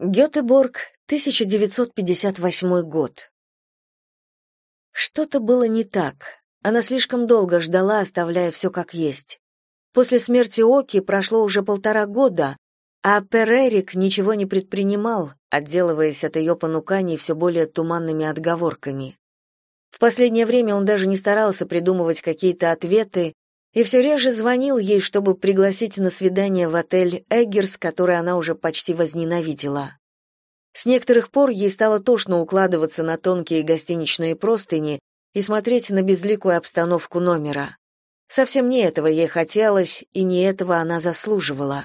Гетеборг, 1958 год. Что-то было не так. Она слишком долго ждала, оставляя все как есть. После смерти Оки прошло уже полтора года, а Перерик ничего не предпринимал, отделываясь от ее понуканий все более туманными отговорками. В последнее время он даже не старался придумывать какие-то ответы и все реже звонил ей, чтобы пригласить на свидание в отель «Эггерс», который она уже почти возненавидела. С некоторых пор ей стало тошно укладываться на тонкие гостиничные простыни и смотреть на безликую обстановку номера. Совсем не этого ей хотелось, и не этого она заслуживала.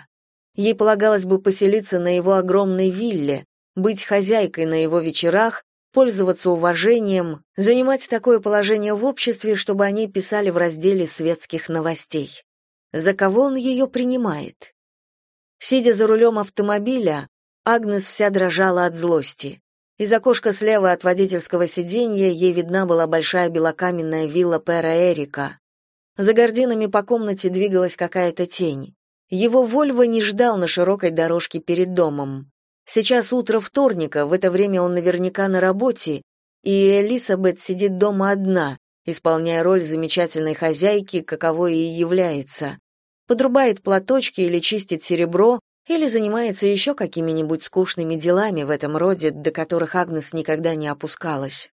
Ей полагалось бы поселиться на его огромной вилле, быть хозяйкой на его вечерах пользоваться уважением, занимать такое положение в обществе, чтобы они писали в разделе светских новостей. За кого он ее принимает? Сидя за рулем автомобиля, Агнес вся дрожала от злости. Из окошка слева от водительского сиденья ей видна была большая белокаменная вилла Пера Эрика. За гординами по комнате двигалась какая-то тень. Его Вольво не ждал на широкой дорожке перед домом. Сейчас утро вторника, в это время он наверняка на работе, и Элисабет сидит дома одна, исполняя роль замечательной хозяйки, каковой и является. Подрубает платочки или чистит серебро, или занимается еще какими-нибудь скучными делами в этом роде, до которых Агнес никогда не опускалась.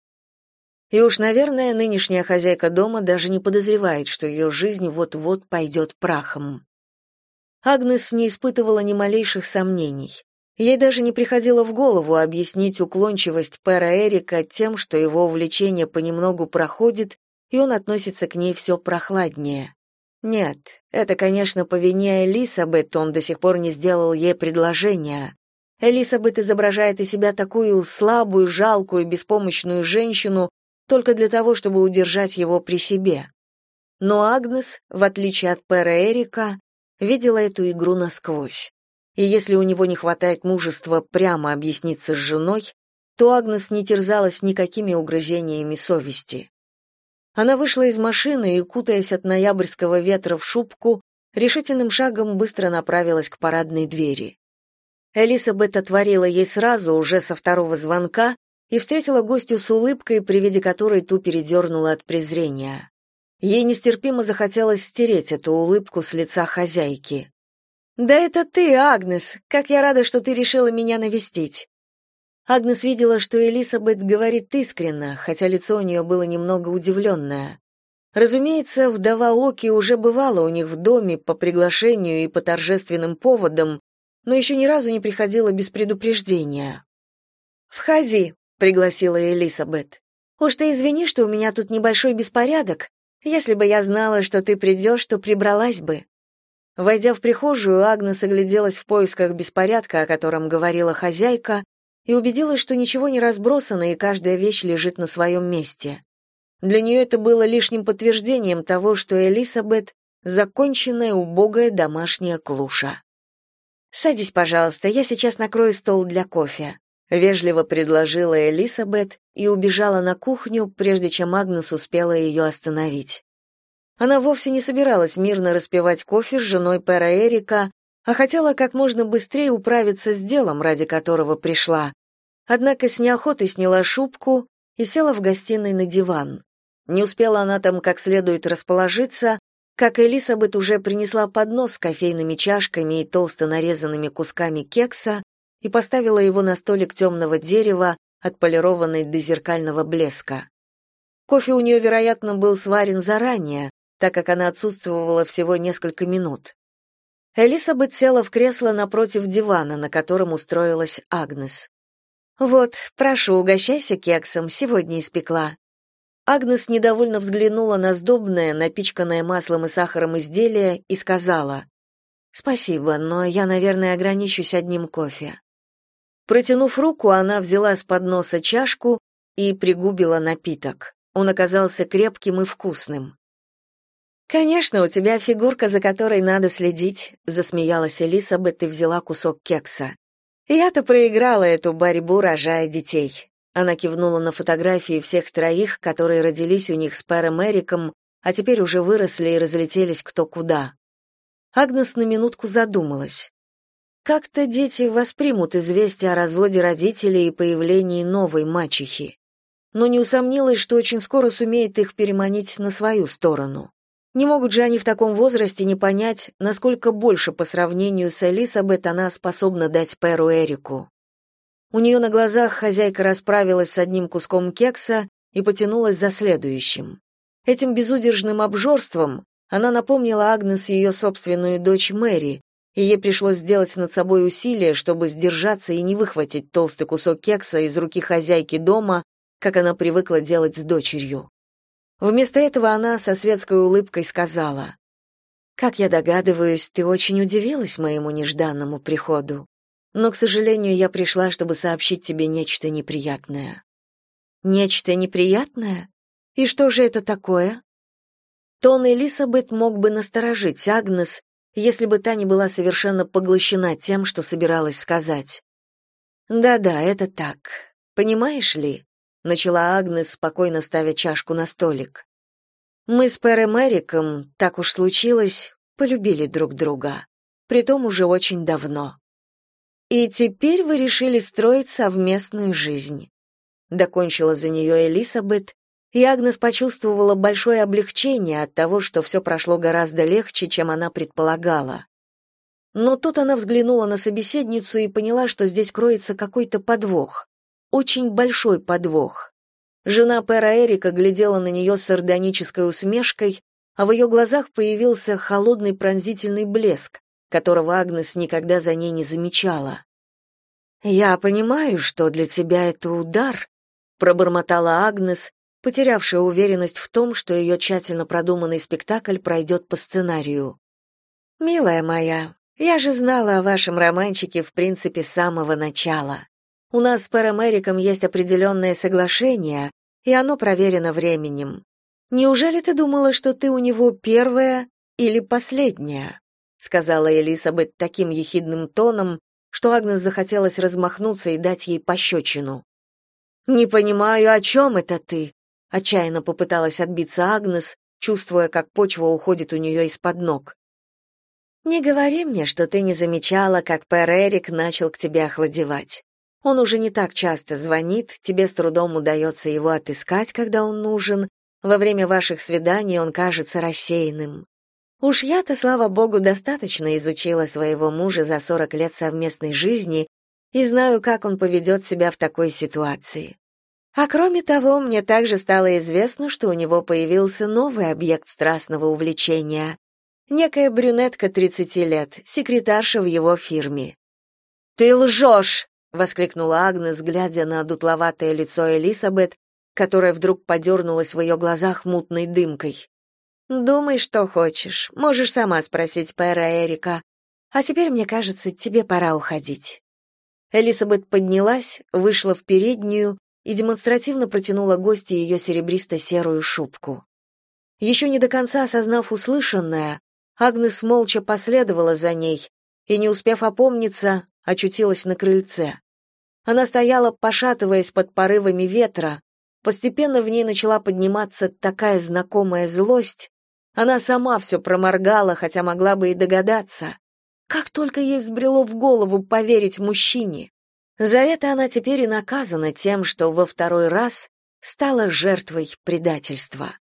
И уж, наверное, нынешняя хозяйка дома даже не подозревает, что ее жизнь вот-вот пойдет прахом. Агнес не испытывала ни малейших сомнений. Ей даже не приходило в голову объяснить уклончивость Пэра Эрика тем, что его увлечение понемногу проходит, и он относится к ней все прохладнее. Нет, это, конечно, по вине Элисабет он до сих пор не сделал ей предложения. Элисабет изображает из себя такую слабую, жалкую, беспомощную женщину только для того, чтобы удержать его при себе. Но Агнес, в отличие от Пэра Эрика, видела эту игру насквозь и если у него не хватает мужества прямо объясниться с женой, то Агнес не терзалась никакими угрызениями совести. Она вышла из машины и, кутаясь от ноябрьского ветра в шубку, решительным шагом быстро направилась к парадной двери. Элисабет отворила ей сразу, уже со второго звонка, и встретила гостью с улыбкой, при виде которой ту передернула от презрения. Ей нестерпимо захотелось стереть эту улыбку с лица хозяйки. «Да это ты, Агнес! Как я рада, что ты решила меня навестить!» Агнес видела, что Элисабет говорит искренно, хотя лицо у нее было немного удивленное. Разумеется, вдова Оки уже бывала у них в доме по приглашению и по торжественным поводам, но еще ни разу не приходила без предупреждения. «Входи», — пригласила Элисабет. «Уж ты извини, что у меня тут небольшой беспорядок. Если бы я знала, что ты придешь, то прибралась бы». Войдя в прихожую, Агнес огляделась в поисках беспорядка, о котором говорила хозяйка, и убедилась, что ничего не разбросано и каждая вещь лежит на своем месте. Для нее это было лишним подтверждением того, что Элисабет — законченная убогая домашняя клуша. «Садись, пожалуйста, я сейчас накрою стол для кофе», — вежливо предложила Элисабет и убежала на кухню, прежде чем Агнес успела ее остановить. Она вовсе не собиралась мирно распивать кофе с женой Пера Эрика, а хотела как можно быстрее управиться с делом, ради которого пришла. Однако с неохотой сняла шубку и села в гостиной на диван. Не успела она там как следует расположиться, как Элисабет уже принесла поднос с кофейными чашками и толсто нарезанными кусками кекса и поставила его на столик темного дерева, отполированный до зеркального блеска. Кофе у нее, вероятно, был сварен заранее, так как она отсутствовала всего несколько минут. Элисабет села в кресло напротив дивана, на котором устроилась Агнес. «Вот, прошу, угощайся кексом, сегодня испекла». Агнес недовольно взглянула на сдобное, напичканное маслом и сахаром изделие и сказала, «Спасибо, но я, наверное, ограничусь одним кофе». Протянув руку, она взяла с подноса чашку и пригубила напиток. Он оказался крепким и вкусным. Конечно, у тебя фигурка, за которой надо следить, засмеялась Элисабет и взяла кусок кекса. Я-то проиграла эту борьбу, рожая детей. Она кивнула на фотографии всех троих, которые родились у них с Пэром Эриком, а теперь уже выросли и разлетелись кто куда. Агнес на минутку задумалась. Как-то дети воспримут известие о разводе родителей и появлении новой мачехи. Но не усомнилась, что очень скоро сумеет их переманить на свою сторону. Не могут же они в таком возрасте не понять, насколько больше по сравнению с Элисабет она способна дать Перу Эрику. У нее на глазах хозяйка расправилась с одним куском кекса и потянулась за следующим. Этим безудержным обжорством она напомнила Агнес ее собственную дочь Мэри, и ей пришлось сделать над собой усилие, чтобы сдержаться и не выхватить толстый кусок кекса из руки хозяйки дома, как она привыкла делать с дочерью. Вместо этого она со светской улыбкой сказала, «Как я догадываюсь, ты очень удивилась моему нежданному приходу, но, к сожалению, я пришла, чтобы сообщить тебе нечто неприятное». «Нечто неприятное? И что же это такое?» Тон Элисабет мог бы насторожить Агнес, если бы та не была совершенно поглощена тем, что собиралась сказать. «Да-да, это так. Понимаешь ли?» — начала Агнес, спокойно ставя чашку на столик. «Мы с Пэром Эриком, так уж случилось, полюбили друг друга. Притом уже очень давно. И теперь вы решили строить совместную жизнь». Докончила за нее Элисабет, и Агнес почувствовала большое облегчение от того, что все прошло гораздо легче, чем она предполагала. Но тут она взглянула на собеседницу и поняла, что здесь кроется какой-то подвох. Очень большой подвох. Жена Пэра Эрика глядела на нее с сардонической усмешкой, а в ее глазах появился холодный пронзительный блеск, которого Агнес никогда за ней не замечала. «Я понимаю, что для тебя это удар», — пробормотала Агнес, потерявшая уверенность в том, что ее тщательно продуманный спектакль пройдет по сценарию. «Милая моя, я же знала о вашем романчике в принципе с самого начала. У нас с Пэром Эриком есть определенное соглашение, и оно проверено временем. Неужели ты думала, что ты у него первая или последняя?» сказала Элисабет таким ехидным тоном, что Агнес захотелось размахнуться и дать ей пощечину. «Не понимаю, о чем это ты?» Отчаянно попыталась отбиться Агнес, чувствуя, как почва уходит у нее из-под ног. «Не говори мне, что ты не замечала, как Пэр Эрик начал к тебе охладевать. Он уже не так часто звонит, тебе с трудом удается его отыскать, когда он нужен. Во время ваших свиданий он кажется рассеянным. Уж я-то, слава богу, достаточно изучила своего мужа за 40 лет совместной жизни и знаю, как он поведет себя в такой ситуации. А кроме того, мне также стало известно, что у него появился новый объект страстного увлечения. Некая брюнетка 30 лет, секретарша в его фирме. «Ты лжешь!» — воскликнула Агнес, глядя на дутловатое лицо Элисабет, которое вдруг подернулось в ее глазах мутной дымкой. «Думай, что хочешь. Можешь сама спросить Пэра Эрика. А теперь, мне кажется, тебе пора уходить». Элисабет поднялась, вышла в переднюю и демонстративно протянула гости ее серебристо-серую шубку. Еще не до конца осознав услышанное, Агнес молча последовала за ней и, не успев опомниться, очутилась на крыльце. Она стояла, пошатываясь под порывами ветра, постепенно в ней начала подниматься такая знакомая злость, она сама все проморгала, хотя могла бы и догадаться. Как только ей взбрело в голову поверить мужчине. За это она теперь и наказана тем, что во второй раз стала жертвой предательства.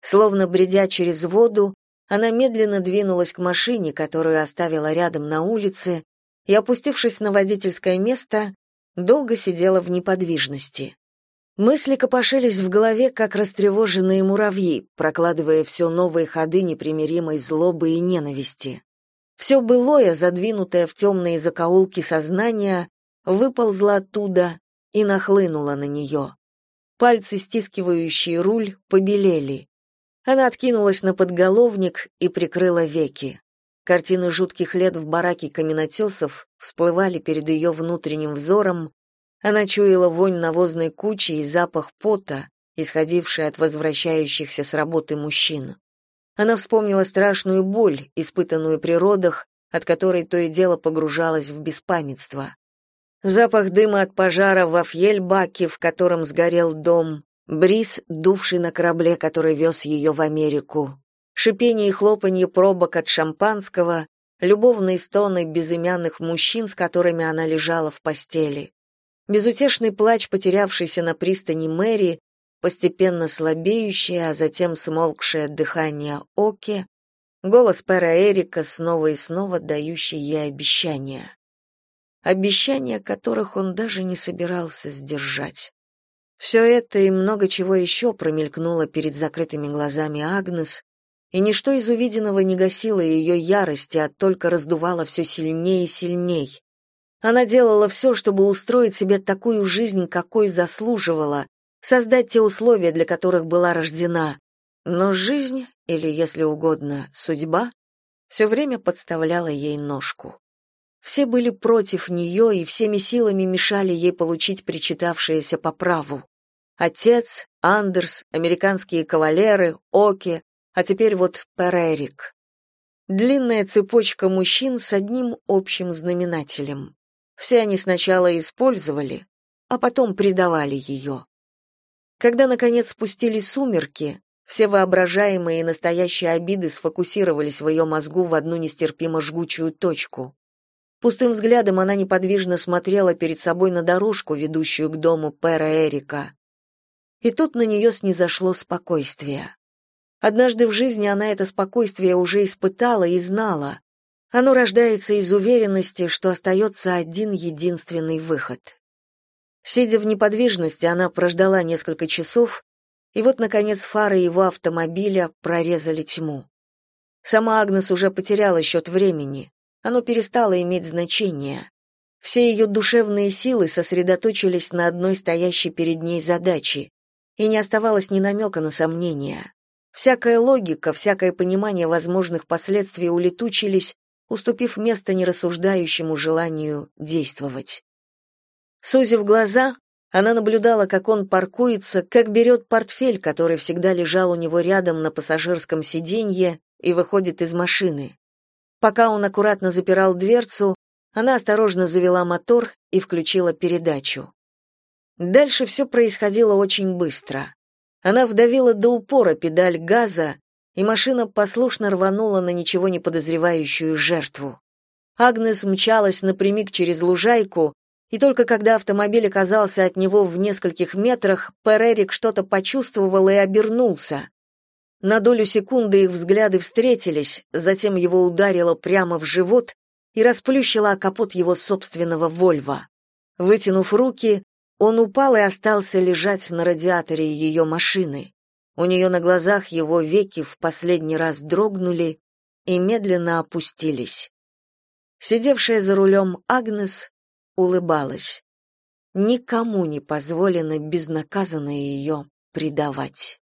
Словно бредя через воду, она медленно двинулась к машине, которую оставила рядом на улице, и, опустившись на водительское место, долго сидела в неподвижности. Мысли копошились в голове, как растревоженные муравьи, прокладывая все новые ходы непримиримой злобы и ненависти. Все былое, задвинутое в темные закоулки сознания, выползла оттуда и нахлынула на нее. Пальцы, стискивающие руль, побелели. Она откинулась на подголовник и прикрыла веки. Картины жутких лет в бараке каменотесов всплывали перед ее внутренним взором. Она чуяла вонь навозной кучи и запах пота, исходивший от возвращающихся с работы мужчин. Она вспомнила страшную боль, испытанную при родах, от которой то и дело погружалась в беспамятство запах дыма от пожара во фьельбаке, в котором сгорел дом, бриз, дувший на корабле, который вез ее в Америку, шипение и хлопанье пробок от шампанского, любовные стоны безымянных мужчин, с которыми она лежала в постели, безутешный плач потерявшейся на пристани Мэри, постепенно слабеющее, а затем смолкшее дыхание Оки, голос Пэра Эрика, снова и снова дающий ей обещания. Обещания, которых он даже не собирался сдержать. Все это и много чего еще промелькнуло перед закрытыми глазами Агнес, и ничто из увиденного не гасило ее ярости, а только раздувало все сильнее и сильней. Она делала все, чтобы устроить себе такую жизнь, какой заслуживала, создать те условия, для которых была рождена. Но жизнь, или, если угодно, судьба, все время подставляла ей ножку. Все были против нее и всеми силами мешали ей получить причитавшееся по праву. Отец, Андерс, американские кавалеры, Оки, а теперь вот Перерик. Длинная цепочка мужчин с одним общим знаменателем. Все они сначала использовали, а потом предавали ее. Когда, наконец, спустились сумерки, все воображаемые и настоящие обиды сфокусировались в ее мозгу в одну нестерпимо жгучую точку. Пустым взглядом она неподвижно смотрела перед собой на дорожку, ведущую к дому Пэра Эрика. И тут на нее снизошло спокойствие. Однажды в жизни она это спокойствие уже испытала и знала. Оно рождается из уверенности, что остается один единственный выход. Сидя в неподвижности, она прождала несколько часов, и вот, наконец, фары его автомобиля прорезали тьму. Сама Агнес уже потеряла счет времени оно перестало иметь значение. Все ее душевные силы сосредоточились на одной стоящей перед ней задаче, и не оставалось ни намека на сомнения. Всякая логика, всякое понимание возможных последствий улетучились, уступив место нерассуждающему желанию действовать. Сузив глаза, она наблюдала, как он паркуется, как берет портфель, который всегда лежал у него рядом на пассажирском сиденье, и выходит из машины. Пока он аккуратно запирал дверцу, она осторожно завела мотор и включила передачу. Дальше все происходило очень быстро. Она вдавила до упора педаль газа, и машина послушно рванула на ничего не подозревающую жертву. Агнес мчалась напрямик через лужайку, и только когда автомобиль оказался от него в нескольких метрах, Перерик что-то почувствовал и обернулся. На долю секунды их взгляды встретились, затем его ударило прямо в живот и расплющило капот его собственного Вольва. Вытянув руки, он упал и остался лежать на радиаторе ее машины. У нее на глазах его веки в последний раз дрогнули и медленно опустились. Сидевшая за рулем Агнес улыбалась. Никому не позволено безнаказанно ее предавать.